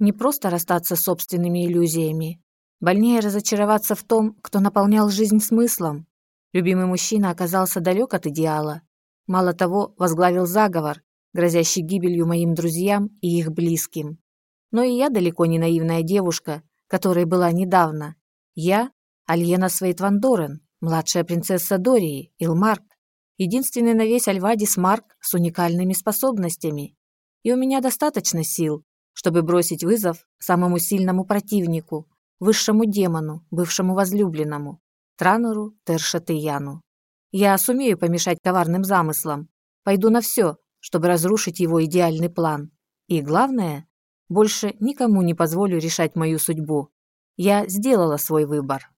Не просто расстаться с собственными иллюзиями. Больнее разочароваться в том, кто наполнял жизнь смыслом. Любимый мужчина оказался далек от идеала. Мало того, возглавил заговор, грозящий гибелью моим друзьям и их близким. Но и я далеко не наивная девушка, которой была недавно. Я – Альена Свейтвандорен, младшая принцесса Дории, Илмарк, единственный на весь Альвадис Марк с уникальными способностями. И у меня достаточно сил, чтобы бросить вызов самому сильному противнику, высшему демону, бывшему возлюбленному, Транору Тершатыяну. Я сумею помешать коварным замыслам, пойду на все, чтобы разрушить его идеальный план. И главное, больше никому не позволю решать мою судьбу. Я сделала свой выбор.